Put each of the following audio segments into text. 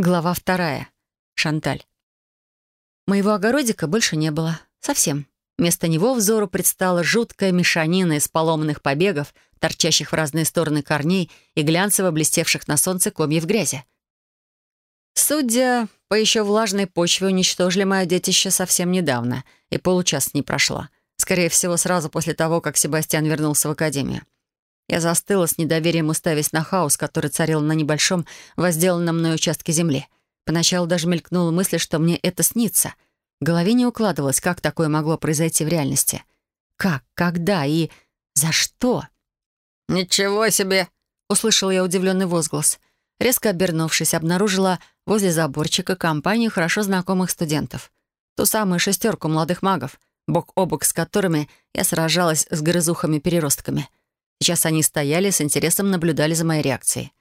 Глава вторая. Шанталь. Моего огородика больше не было. Совсем. Вместо него взору предстала жуткая мешанина из поломанных побегов, торчащих в разные стороны корней и глянцево блестевших на солнце комьев грязи. Судя по еще влажной почве, уничтожили мое детище совсем недавно, и получаса не прошло. Скорее всего, сразу после того, как Себастьян вернулся в академию. Я застыла с недоверием, уставясь на хаос, который царил на небольшом, возделанном мной участке земли. Поначалу даже мелькнула мысль, что мне это снится. В голове не укладывалось, как такое могло произойти в реальности. Как, когда и за что? «Ничего себе!» — услышал я удивленный возглас. Резко обернувшись, обнаружила возле заборчика компанию хорошо знакомых студентов. Ту самую шестерку молодых магов, бок о бок с которыми я сражалась с грызухами-переростками — Сейчас они стояли с интересом наблюдали за моей реакцией.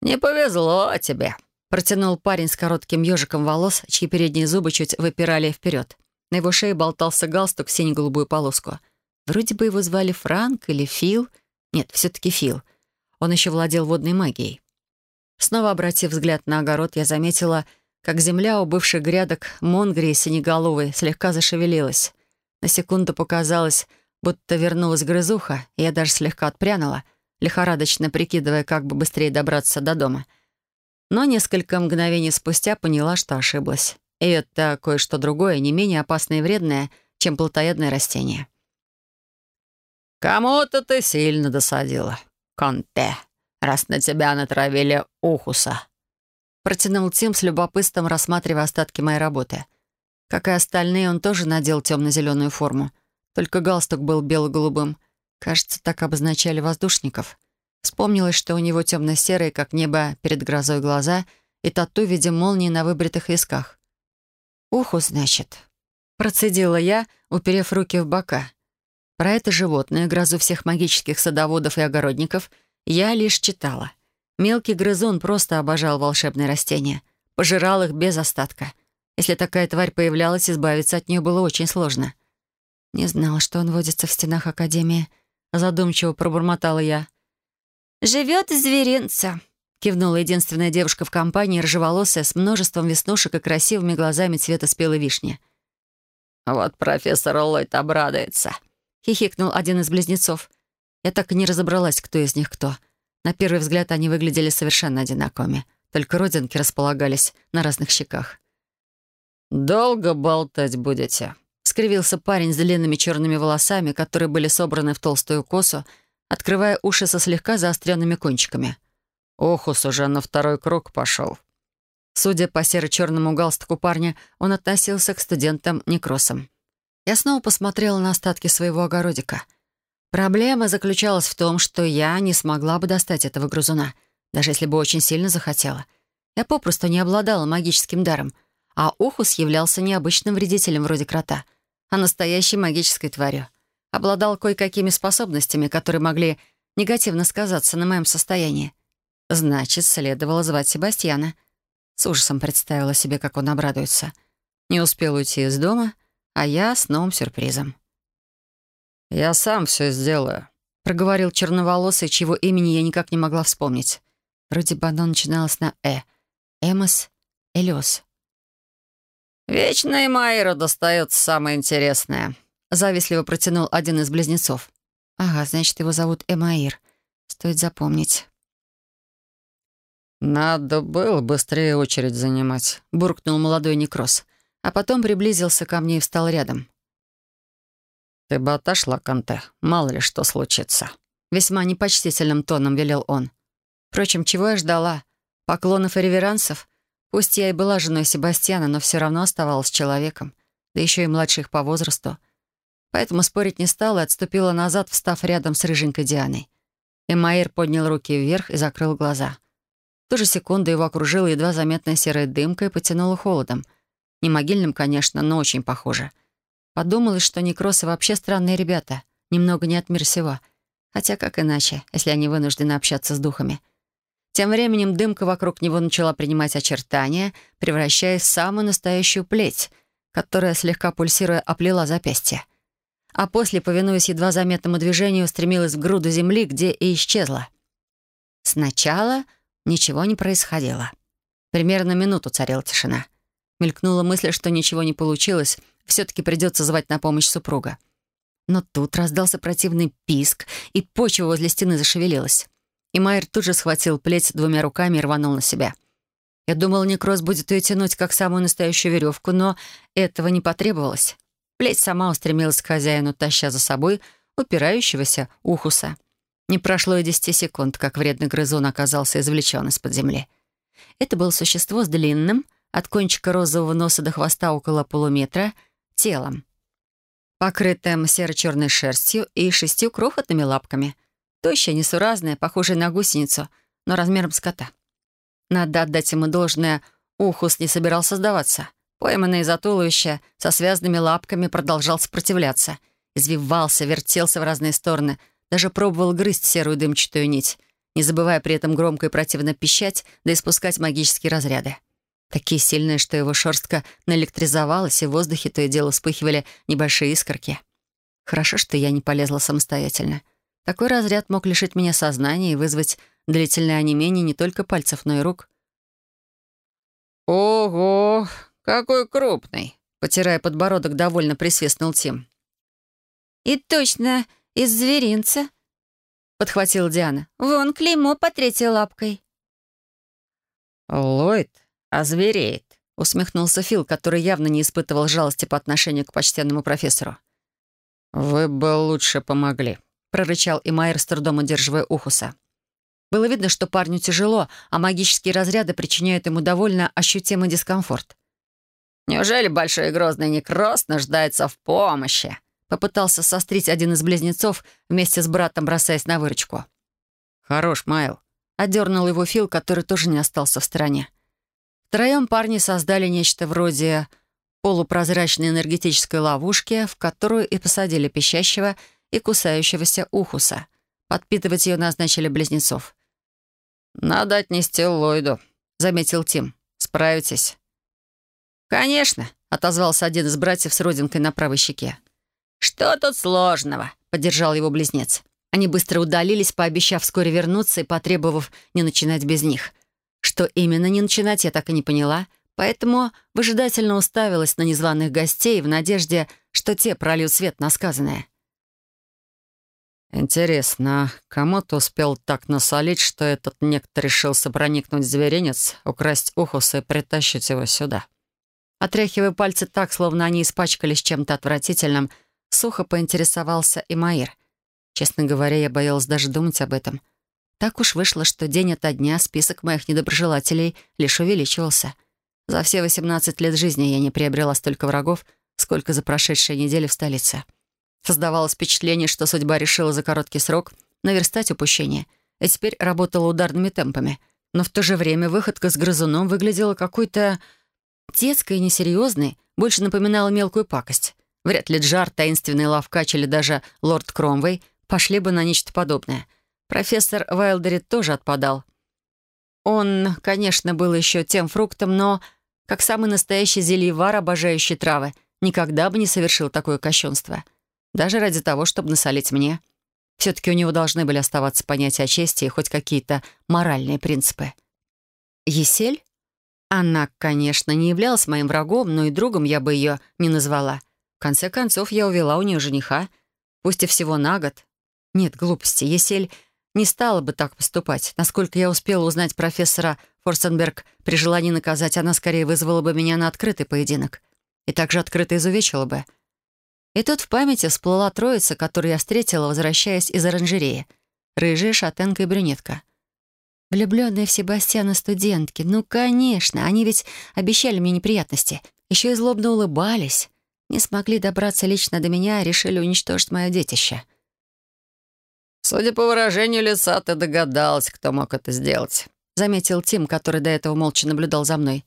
«Не повезло тебе», — протянул парень с коротким ежиком волос, чьи передние зубы чуть выпирали вперед. На его шее болтался галстук в сине-голубую полоску. Вроде бы его звали Франк или Фил. Нет, все-таки Фил. Он еще владел водной магией. Снова обратив взгляд на огород, я заметила, как земля у бывших грядок Монгрии синеголовой слегка зашевелилась. На секунду показалось, будто вернулась грызуха, я даже слегка отпрянула, лихорадочно прикидывая, как бы быстрее добраться до дома. Но несколько мгновений спустя поняла, что ошиблась. И это кое-что другое, не менее опасное и вредное, чем плотоядное растение. «Кому-то ты сильно досадила, Конте, раз на тебя натравили ухуса», протянул Тим с любопытством, рассматривая остатки моей работы. Как и остальные, он тоже надел темно-зеленую форму — только галстук был бело-голубым. Кажется, так обозначали воздушников. Вспомнилось, что у него темно-серые, как небо перед грозой глаза, и тату в виде молнии на выбритых висках. «Уху, значит», — процедила я, уперев руки в бока. Про это животное, грозу всех магических садоводов и огородников, я лишь читала. Мелкий грызун просто обожал волшебные растения, пожирал их без остатка. Если такая тварь появлялась, избавиться от нее было очень сложно — «Не знала, что он водится в стенах Академии», — задумчиво пробормотала я. «Живет зверинца», — кивнула единственная девушка в компании, рыжеволосая, с множеством веснушек и красивыми глазами цвета спелой вишни. «Вот профессор Ллойд обрадуется», — хихикнул один из близнецов. Я так и не разобралась, кто из них кто. На первый взгляд они выглядели совершенно одинаковыми, только родинки располагались на разных щеках. «Долго болтать будете?» Скривился парень с длинными черными волосами, которые были собраны в толстую косу, открывая уши со слегка заостренными кончиками. Охус уже на второй круг пошел. Судя по серо-черному галстуку парня, он относился к студентам-некросам. Я снова посмотрела на остатки своего огородика. Проблема заключалась в том, что я не смогла бы достать этого грызуна, даже если бы очень сильно захотела. Я попросту не обладала магическим даром, а Охус являлся необычным вредителем вроде крота — а настоящей магической тварью. Обладал кое-какими способностями, которые могли негативно сказаться на моем состоянии. Значит, следовало звать Себастьяна. С ужасом представила себе, как он обрадуется. Не успел уйти из дома, а я с новым сюрпризом. «Я сам все сделаю», — проговорил черноволосый, чьего имени я никак не могла вспомнить. Вроде бы оно начиналось на «э». Эмос Элиос. «Вечно и Майеру достается самое интересное», — завистливо протянул один из близнецов. «Ага, значит, его зовут Эмаир. Стоит запомнить». «Надо было быстрее очередь занимать», — буркнул молодой некрос, а потом приблизился ко мне и встал рядом. «Ты бы отошла, Канте, мало ли что случится», — весьма непочтительным тоном велел он. Впрочем, чего я ждала? Поклонов и реверансов? Пусть я и была женой Себастьяна, но все равно оставалась человеком, да еще и младших по возрасту. Поэтому спорить не стала и отступила назад, встав рядом с рыженькой Дианой. Эмаир поднял руки вверх и закрыл глаза. В ту же секунду его окружила едва заметная серая дымка и потянула холодом. Не могильным, конечно, но очень похоже. Подумалось, что некросы вообще странные ребята, немного не от мира сего. Хотя как иначе, если они вынуждены общаться с духами — тем временем дымка вокруг него начала принимать очертания, превращаясь в самую настоящую плеть, которая, слегка пульсируя, оплела запястье. А после, повинуясь едва заметному движению, стремилась в груду земли, где и исчезла. Сначала ничего не происходило. Примерно минуту царила тишина. Мелькнула мысль, что ничего не получилось, все-таки придется звать на помощь супруга. Но тут раздался противный писк, и почва возле стены зашевелилась. И Майер тут же схватил плеть двумя руками и рванул на себя. Я думал, некроз будет ее тянуть, как самую настоящую веревку, но этого не потребовалось. Плеть сама устремилась к хозяину, таща за собой упирающегося ухуса. Не прошло и десяти секунд, как вредный грызун оказался извлечен из-под земли. Это было существо с длинным, от кончика розового носа до хвоста около полуметра, телом, покрытым серо-черной шерстью и шестью крохотными лапками. Тощая, несуразная, похожая на гусеницу, но размером с кота. Надо отдать ему должное, Ухус не собирался сдаваться. Пойманный за туловища, со связанными лапками, продолжал сопротивляться. Извивался, вертелся в разные стороны, даже пробовал грызть серую дымчатую нить, не забывая при этом громко и противно пищать, да испускать магические разряды. Такие сильные, что его шерстка наэлектризовалась, и в воздухе то и дело вспыхивали небольшие искорки. Хорошо, что я не полезла самостоятельно. Такой разряд мог лишить меня сознания и вызвать длительное онемение не только пальцев, но и рук. «Ого, какой крупный!» Потирая подбородок, довольно присвистнул Тим. «И точно из зверинца», — подхватила Диана. «Вон клеймо по третьей лапкой». «Ллойд озвереет», — усмехнулся Фил, который явно не испытывал жалости по отношению к почтенному профессору. «Вы бы лучше помогли», — прорычал Имайер, с трудом удерживая Ухуса. Было видно, что парню тяжело, а магические разряды причиняют ему довольно ощутимый дискомфорт. «Неужели большой и грозный некроз нуждается в помощи?» Попытался сострить один из близнецов вместе с братом, бросаясь на выручку. «Хорош, Майл», — отдернул его Фил, который тоже не остался в стороне. Втроем парни создали нечто вроде полупрозрачной энергетической ловушки, в которую и посадили пищащего и кусающегося ухуса. Подпитывать ее назначили близнецов. «Надо отнести Ллойду», — заметил Тим. «Справитесь?» «Конечно», — отозвался один из братьев с родинкой на правой щеке. «Что тут сложного?» — поддержал его близнец. Они быстро удалились, пообещав вскоре вернуться и потребовав не начинать без них. Что именно не начинать, я так и не поняла, поэтому выжидательно уставилась на незваных гостей в надежде, что те прольют свет на сказанное. «Интересно, кому-то успел так насолить, что этот некто решился проникнуть в зверинец, украсть Ухуса и притащить его сюда?» Отряхивая пальцы так, словно они испачкались чем-то отвратительным, сухо поинтересовался и Маир. Честно говоря, я боялась даже думать об этом. Так уж вышло, что день ото дня список моих недоброжелателей лишь увеличивался. За все 18 лет жизни я не приобрела столько врагов, сколько за прошедшие недели в столице. Создавалось впечатление, что судьба решила за короткий срок наверстать упущение, и теперь работала ударными темпами. Но в то же время выходка с грызуном выглядела какой-то детской и несерьезной, больше напоминала мелкую пакость. Вряд ли Джар, таинственный лавкач или даже лорд Кромвей пошли бы на нечто подобное. Профессор Вайлдерит тоже отпадал. Он, конечно, был еще тем фруктом, но, как самый настоящий зельевар, обожающий травы, никогда бы не совершил такое кощунство — даже ради того, чтобы насолить мне. Все-таки у него должны были оставаться понятия о чести и хоть какие-то моральные принципы. Есель? Она, конечно, не являлась моим врагом, но и другом я бы ее не назвала. В конце концов, я увела у нее жениха, пусть и всего на год. Нет, глупости, Есель не стала бы так поступать. Насколько я успела узнать профессора Форсенберг, при желании наказать, она скорее вызвала бы меня на открытый поединок. И также открыто изувечила бы — и тут в памяти всплыла троица, которую я встретила, возвращаясь из оранжереи. Рыжая, шатенка и брюнетка. Влюбленные в Себастьяна студентки. Ну, конечно, они ведь обещали мне неприятности. Еще и злобно улыбались. Не смогли добраться лично до меня, а решили уничтожить мое детище. «Судя по выражению лица, ты догадалась, кто мог это сделать», — заметил Тим, который до этого молча наблюдал за мной.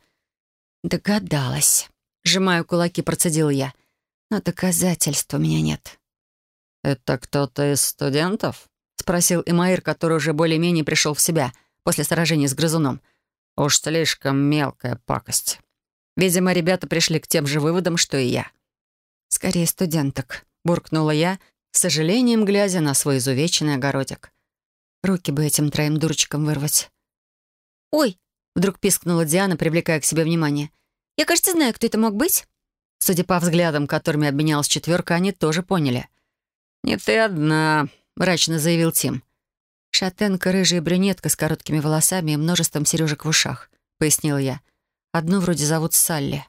«Догадалась». Сжимаю кулаки, процедил я — но доказательств у меня нет». «Это кто-то из студентов?» — спросил Имаир, который уже более-менее пришел в себя после сражения с грызуном. «Уж слишком мелкая пакость». Видимо, ребята пришли к тем же выводам, что и я. «Скорее студенток», — буркнула я, с сожалением глядя на свой изувеченный огородик. Руки бы этим троим дурочкам вырвать. «Ой!» — Вдруг пискнула Диана, привлекая к себе внимание. «Я, кажется, знаю, кто это мог быть». Судя по взглядам, которыми обменялась четверка, они тоже поняли. «Не ты одна», — мрачно заявил Тим. «Шатенка, рыжая брюнетка с короткими волосами и множеством сережек в ушах», — пояснила я. «Одну вроде зовут Салли».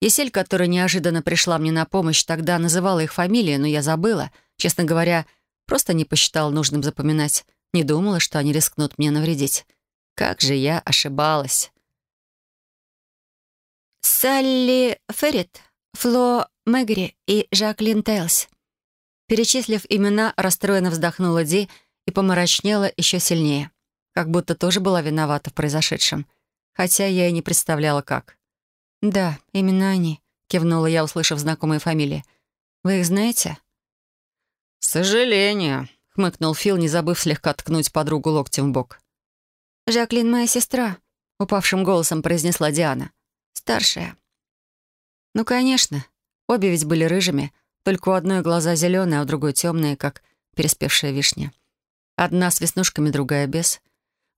Есель, которая неожиданно пришла мне на помощь, тогда называла их фамилии, но я забыла. Честно говоря, просто не посчитала нужным запоминать. Не думала, что они рискнут мне навредить. Как же я ошибалась. Салли Феррит, Фло Мэгри и Жаклин Тейлс. Перечислив имена, расстроенно вздохнула Ди и помрачнела еще сильнее. Как будто тоже была виновата в произошедшем. Хотя я и не представляла, как. «Да, именно они», — кивнула я, услышав знакомые фамилии. «Вы их знаете?» «К сожалению», — хмыкнул Фил, не забыв слегка ткнуть подругу локтем в бок. «Жаклин моя сестра», — упавшим голосом произнесла Диана. «Старшая». «Ну, конечно. Обе ведь были рыжими, только у одной глаза зеленые, а у другой темные, как переспевшая вишня. Одна с веснушками, другая без.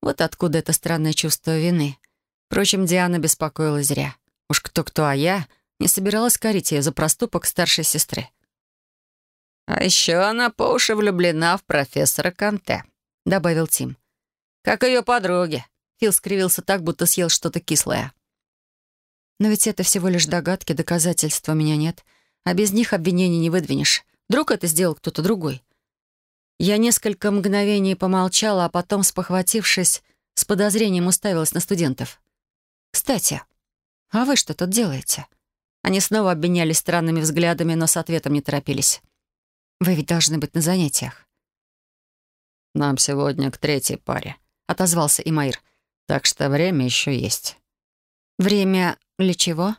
Вот откуда это странное чувство вины. Впрочем, Диана беспокоилась зря. Уж кто-кто, а я не собиралась корить ее за проступок старшей сестры. «А еще она по уши влюблена в профессора Канте», — добавил Тим. Как ее подруги. Фил скривился так, будто съел что-то кислое. Но ведь это всего лишь догадки, доказательств у меня нет. А без них обвинений не выдвинешь. Вдруг это сделал кто-то другой. Я несколько мгновений помолчала, а потом, спохватившись, с подозрением уставилась на студентов. «Кстати, а вы что тут делаете?» Они снова обменялись странными взглядами, но с ответом не торопились. «Вы ведь должны быть на занятиях». «Нам сегодня к третьей паре», отозвался Имаир. «Так что время еще есть». «Время для чего?»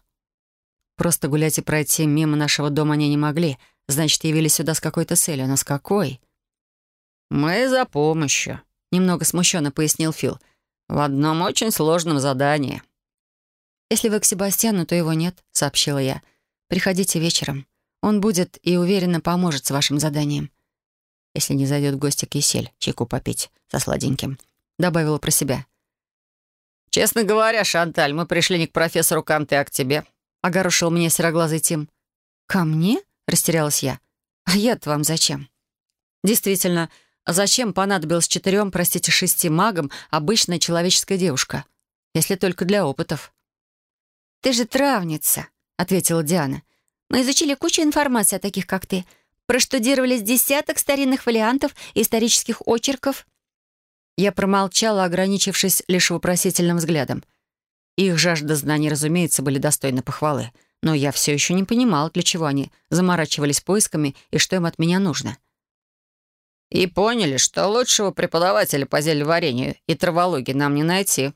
«Просто гулять и пройти мимо нашего дома они не могли. Значит, явились сюда с какой-то целью. Но с какой?» «Мы за помощью», — немного смущенно пояснил Фил. «В одном очень сложном задании». «Если вы к Себастьяну, то его нет», — сообщила я. «Приходите вечером. Он будет и уверенно поможет с вашим заданием. Если не зайдет в гости Кисель, чайку попить со сладеньким добавила про себя. «Честно говоря, Шанталь, мы пришли не к профессору Канте, а к тебе», — огорошил меня сероглазый Тим. «Ко мне?» — растерялась я. «А я-то вам зачем?» «Действительно, зачем понадобилась четырем, простите, шести магам обычная человеческая девушка? Если только для опытов». «Ты же травница», — ответила Диана. «Мы изучили кучу информации о таких, как ты. Проштудировали десяток старинных фолиантов и исторических очерков». Я промолчала, ограничившись лишь вопросительным взглядом. Их жажда знаний, разумеется, были достойны похвалы, но я все еще не понимал, для чего они заморачивались поисками и что им от меня нужно. «И поняли, что лучшего преподавателя по зельеварению и травологии нам не найти»,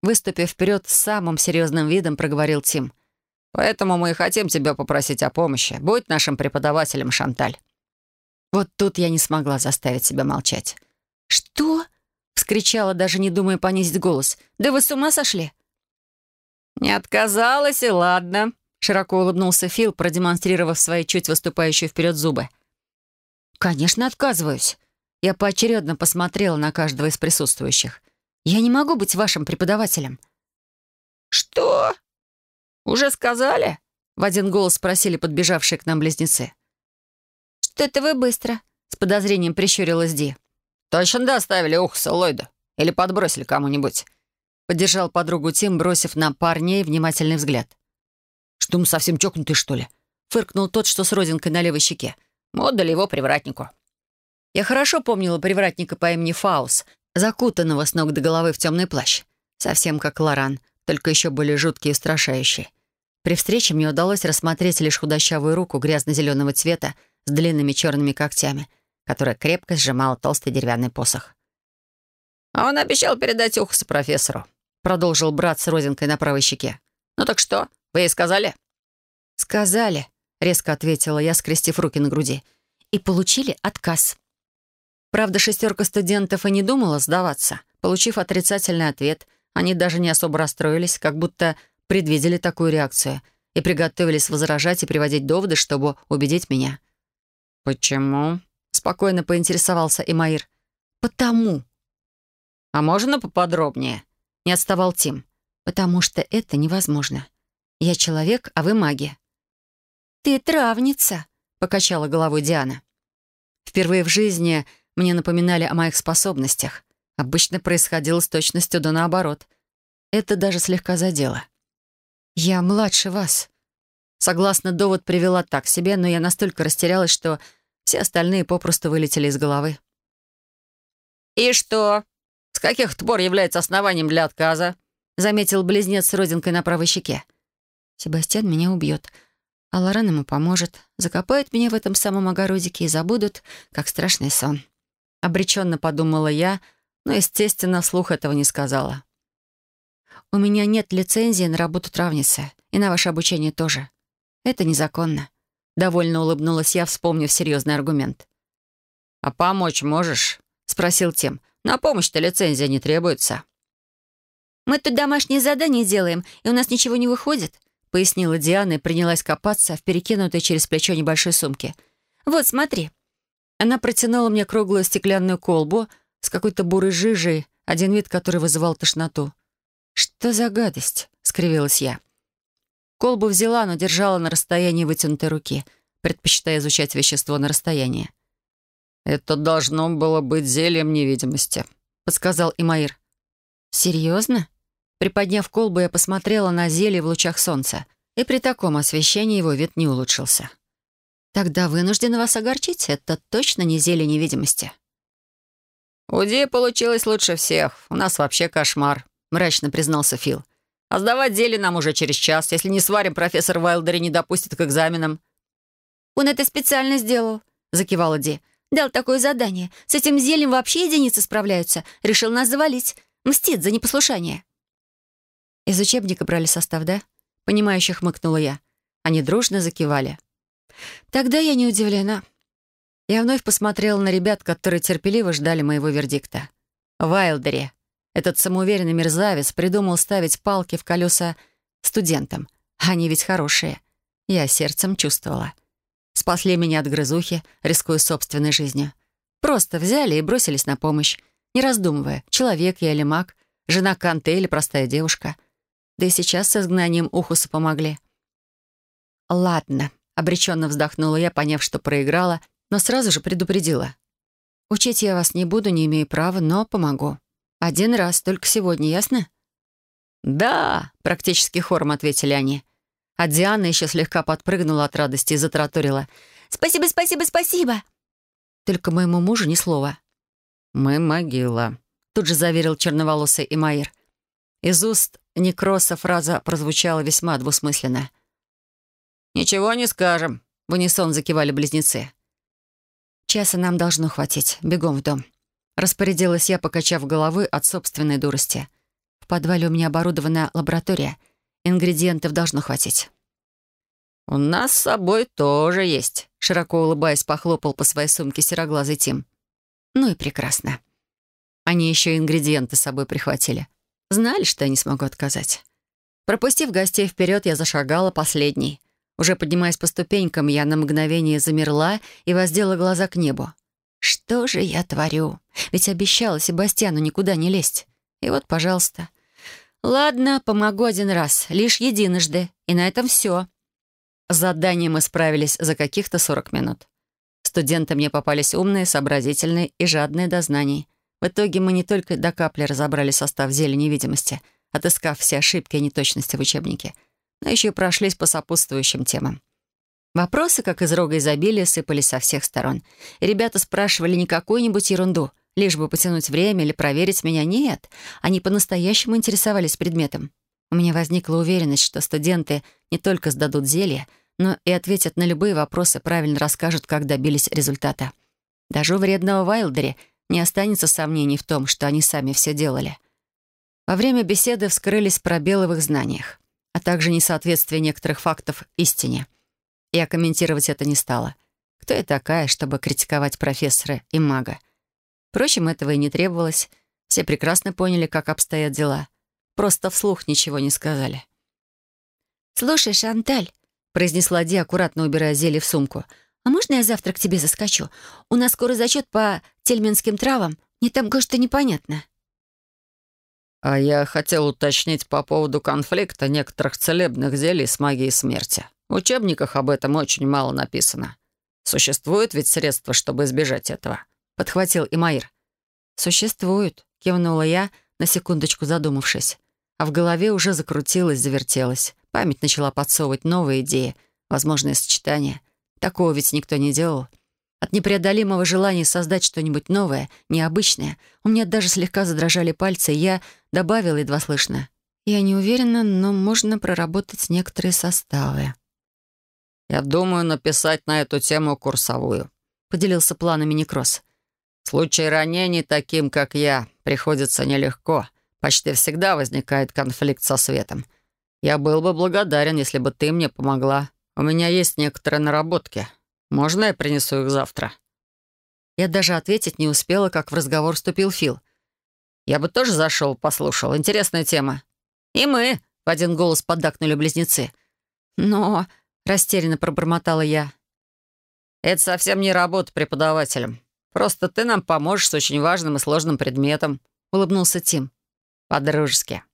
выступив вперед с самым серьезным видом, проговорил Тим. «Поэтому мы и хотим тебя попросить о помощи. Будь нашим преподавателем, Шанталь». Вот тут я не смогла заставить себя молчать. «Что?» Вскричала, даже не думая понизить голос. «Да вы с ума сошли?» «Не отказалась, и ладно», — широко улыбнулся Фил, продемонстрировав свои чуть выступающие вперед зубы. «Конечно, отказываюсь». Я поочередно посмотрела на каждого из присутствующих. «Я не могу быть вашим преподавателем». «Что? Уже сказали?» — в один голос спросили подбежавшие к нам близнецы. «Что-то вы быстро», — с подозрением прищурилась Ди. «Точно доставили Ухса Ллойда? Или подбросили кому-нибудь?» Поддержал подругу Тим, бросив на парней внимательный взгляд. «Что мы совсем чокнутые, что ли?» Фыркнул тот, что с родинкой на левой щеке. Мы отдали его привратнику. Я хорошо помнила привратника по имени Фаус, закутанного с ног до головы в темный плащ. Совсем как Лоран, только еще более жуткий и устрашающий. При встрече мне удалось рассмотреть лишь худощавую руку грязно-зеленого цвета с длинными черными когтями, которая крепко сжимала толстый деревянный посох. «А он обещал передать Ухсу профессору», — продолжил брат с розинкой на правой щеке. «Ну так что, вы ей сказали?» «Сказали», — резко ответила я, скрестив руки на груди. «И получили отказ». Правда, шестерка студентов и не думала сдаваться. Получив отрицательный ответ, они даже не особо расстроились, как будто предвидели такую реакцию и приготовились возражать и приводить доводы, чтобы убедить меня. «Почему?» Спокойно поинтересовался Имаир. «Потому». «А можно поподробнее?» Не отставал Тим. «Потому что это невозможно. Я человек, а вы маги». «Ты травница», — покачала головой Диана. Впервые в жизни мне напоминали о моих способностях. Обычно происходило с точностью до наоборот. Это даже слегка задело. «Я младше вас». Согласно, довод привела так себе, но я настолько растерялась, что все остальные попросту вылетели из головы. «И что? С каких пор является основанием для отказа?» заметил близнец с родинкой на правой щеке. «Себастьян меня убьет, а Лорен ему поможет, закопают меня в этом самом огородике и забудут, как страшный сон». Обреченно подумала я, но, естественно, вслух этого не сказала. «У меня нет лицензии на работу травницы, и на ваше обучение тоже. Это незаконно». Довольно улыбнулась я, вспомнив серьезный аргумент. «А помочь можешь?» — спросил Тим. «На помощь-то лицензия не требуется». «Мы тут домашние задания делаем, и у нас ничего не выходит», — пояснила Диана и принялась копаться в перекинутой через плечо небольшой сумке. «Вот, смотри». Она протянула мне круглую стеклянную колбу с какой-то бурой жижей, один вид который вызывал тошноту. «Что за гадость?» — скривилась я. Колбу взяла, но держала на расстоянии вытянутой руки, предпочитая изучать вещество на расстоянии. «Это должно было быть зельем невидимости», — подсказал Имаир. «Серьезно?» Приподняв колбу, я посмотрела на зелье в лучах солнца, и при таком освещении его вид не улучшился. «Тогда вынуждена вас огорчить. Это точно не зелье невидимости». «У Ди получилось лучше всех. У нас вообще кошмар», — мрачно признался Фил. А сдавать зелье нам уже через час. Если не сварим, профессор Вайлдери не допустит к экзаменам». «Он это специально сделал», — закивала Ди. «Дал такое задание. С этим зельем вообще единицы справляются. Решил нас завалить. Мстит за непослушание». «Из учебника брали состав, да?» Понимающе хмыкнула я. Они дружно закивали. «Тогда я не удивлена». Я вновь посмотрела на ребят, которые терпеливо ждали моего вердикта. Вайлдери этот самоуверенный мерзавец придумал ставить палки в колеса студентам. Они ведь хорошие. Я сердцем чувствовала. Спасли меня от грызухи, рискуя собственной жизнью. Просто взяли и бросились на помощь, не раздумывая, человек я или маг, жена Канте или простая девушка. Да и сейчас с изгнанием Ухуса помогли. «Ладно», — обреченно вздохнула я, поняв, что проиграла, но сразу же предупредила. «Учить я вас не буду, не имею права, но помогу». Один раз, только сегодня, ясно?» «Да», — практически хором ответили они. А Диана еще слегка подпрыгнула от радости и затраторила. «Спасибо, спасибо, спасибо!» Только моему мужу ни слова. «Мы могила», — тут же заверил черноволосый Имаир. Из уст некроса фраза прозвучала весьма двусмысленно. «Ничего не скажем», — в унисон закивали близнецы. «Часа нам должно хватить. Бегом в дом». Распорядилась я, покачав головы от собственной дурости. В подвале у меня оборудована лаборатория. Ингредиентов должно хватить. «У нас с собой тоже есть», — широко улыбаясь, похлопал по своей сумке сероглазый Тим. «Ну и прекрасно. Они еще и ингредиенты с собой прихватили. Знали, что я не смогу отказать. Пропустив гостей вперед, я зашагала последней. Уже поднимаясь по ступенькам, я на мгновение замерла и воздела глаза к небу. Что же я творю? Ведь обещала Себастьяну никуда не лезть. И вот, пожалуйста. Ладно, помогу один раз, лишь единожды, и на этом все. С заданием мы справились за каких-то 40 минут. Студенты мне попались умные, сообразительные и жадные до знаний. В итоге мы не только до капли разобрали состав зелья невидимости, отыскав все ошибки и неточности в учебнике, но еще и прошлись по сопутствующим темам. Вопросы, как из рога изобилия, сыпались со всех сторон. И ребята спрашивали не какую-нибудь ерунду, лишь бы потянуть время или проверить меня. Нет, они по-настоящему интересовались предметом. У меня возникла уверенность, что студенты не только сдадут зелье, но и ответят на любые вопросы, правильно расскажут, как добились результата. Даже у вредного Вайлдери не останется сомнений в том, что они сами все делали. Во время беседы вскрылись пробелы в их знаниях, а также несоответствие некоторых фактов истине — я комментировать это не стала. Кто я такая, чтобы критиковать профессора и мага? Впрочем, этого и не требовалось. Все прекрасно поняли, как обстоят дела. Просто вслух ничего не сказали. «Слушай, Шанталь», — произнесла Ди, аккуратно убирая зелье в сумку, «а можно я завтра к тебе заскочу? У нас скоро зачет по тельменским травам. Мне там кое-что непонятно». «А я хотел уточнить по поводу конфликта некоторых целебных зелий с магией смерти. В учебниках об этом очень мало написано. Существует ведь средства, чтобы избежать этого?» — подхватил Имаир. «Существуют», — кивнула я, на секундочку задумавшись. А в голове уже закрутилось, завертелось. Память начала подсовывать новые идеи, возможные сочетания. Такого ведь никто не делал. От непреодолимого желания создать что-нибудь новое, необычное, у меня даже слегка задрожали пальцы, и я добавила едва слышно. Я не уверена, но можно проработать некоторые составы. «Я думаю написать на эту тему курсовую», — поделился планами Некрос. «В ранений таким, как я, приходится нелегко. Почти всегда возникает конфликт со светом. Я был бы благодарен, если бы ты мне помогла. У меня есть некоторые наработки. Можно я принесу их завтра?» Я даже ответить не успела, как в разговор вступил Фил. «Я бы тоже зашел, послушал. Интересная тема». «И мы», — в один голос поддакнули близнецы. «Но...» — растерянно пробормотала я. «Это совсем не работа преподавателем. Просто ты нам поможешь с очень важным и сложным предметом», — улыбнулся Тим. «По-дружески».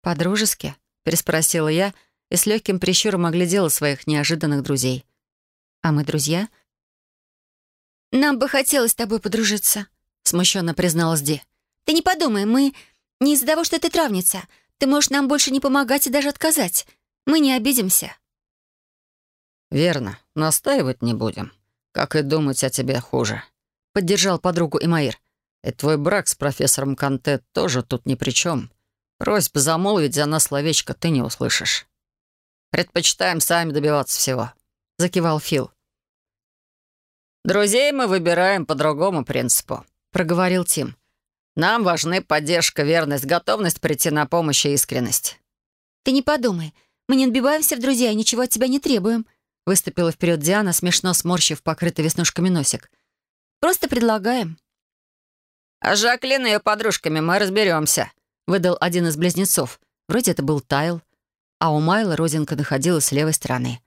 «По-дружески?» — переспросила я и с легким прищуром оглядела своих неожиданных друзей. «А мы друзья?» «Нам бы хотелось с тобой подружиться», — смущенно призналась Ди. «Ты не подумай, мы не из-за того, что ты травница. Ты можешь нам больше не помогать и даже отказать. Мы не обидимся». «Верно. Настаивать не будем. Как и думать о тебе хуже», — поддержал подругу Имаир. «И твой брак с профессором Канте тоже тут ни при чем. Просьб замолвить за нас словечко ты не услышишь. Предпочитаем сами добиваться всего», — закивал Фил. «Друзей мы выбираем по другому принципу», — проговорил Тим. «Нам важны поддержка, верность, готовность прийти на помощь и искренность». «Ты не подумай. Мы не отбиваемся в друзья и ничего от тебя не требуем», — выступила вперед Диана, смешно сморщив покрытый веснушками носик. «Просто предлагаем». «А Жаклин и ее подружками мы разберемся», — выдал один из близнецов. Вроде это был Тайл, а у Майла родинка находилась с левой стороны.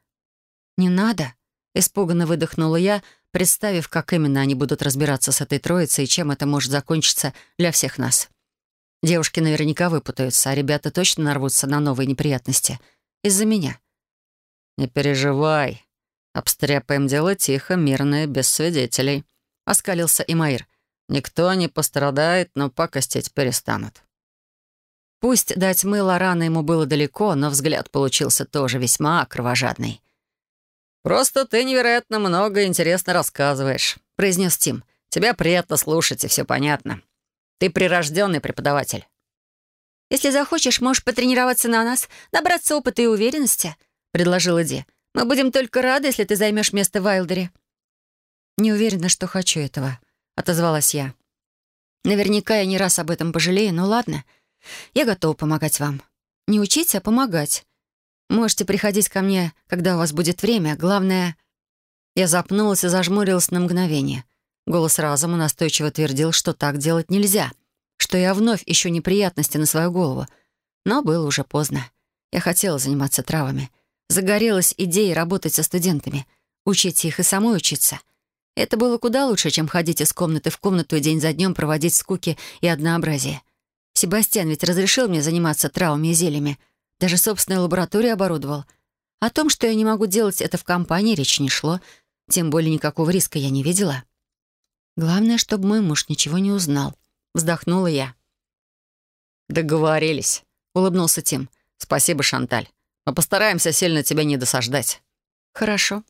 «Не надо», — испуганно выдохнула я, — представив, как именно они будут разбираться с этой троицей и чем это может закончиться для всех нас. Девушки наверняка выпутаются, а ребята точно нарвутся на новые неприятности. Из-за меня. «Не переживай. Обстряпаем дело тихо, мирное, без свидетелей», — оскалился Имаир. «Никто не пострадает, но пакостить перестанут». Пусть дать мыло рано ему было далеко, но взгляд получился тоже весьма кровожадный. «Просто ты невероятно много интересно рассказываешь», — произнес Тим. «Тебя приятно слушать, и все понятно. Ты прирожденный преподаватель». «Если захочешь, можешь потренироваться на нас, набраться опыта и уверенности», — предложила Ди. «Мы будем только рады, если ты займешь место Вайлдере». «Не уверена, что хочу этого», — отозвалась я. «Наверняка я не раз об этом пожалею, но ладно. Я готова помогать вам. Не учиться, а помогать. Можете приходить ко мне, когда у вас будет время. Главное...» Я запнулась и зажмурилась на мгновение. Голос разума настойчиво твердил, что так делать нельзя, что я вновь ищу неприятности на свою голову. Но было уже поздно. Я хотела заниматься травами. Загорелась идеей работать со студентами, учить их и самой учиться. Это было куда лучше, чем ходить из комнаты в комнату и день за днем проводить скуки и однообразие. Себастьян ведь разрешил мне заниматься травами и зельями — даже собственную лабораторию оборудовал. О том, что я не могу делать это в компании, речи не шло. Тем более никакого риска я не видела. Главное, чтобы мой муж ничего не узнал. Вздохнула я. «Договорились», — улыбнулся Тим. «Спасибо, Шанталь. Мы постараемся сильно тебя не досаждать». «Хорошо».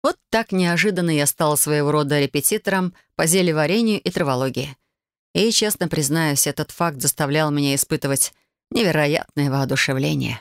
Вот так неожиданно я стала своего рода репетитором по зелеварению и травологии. И, честно признаюсь, этот факт заставлял меня испытывать невероятное воодушевление.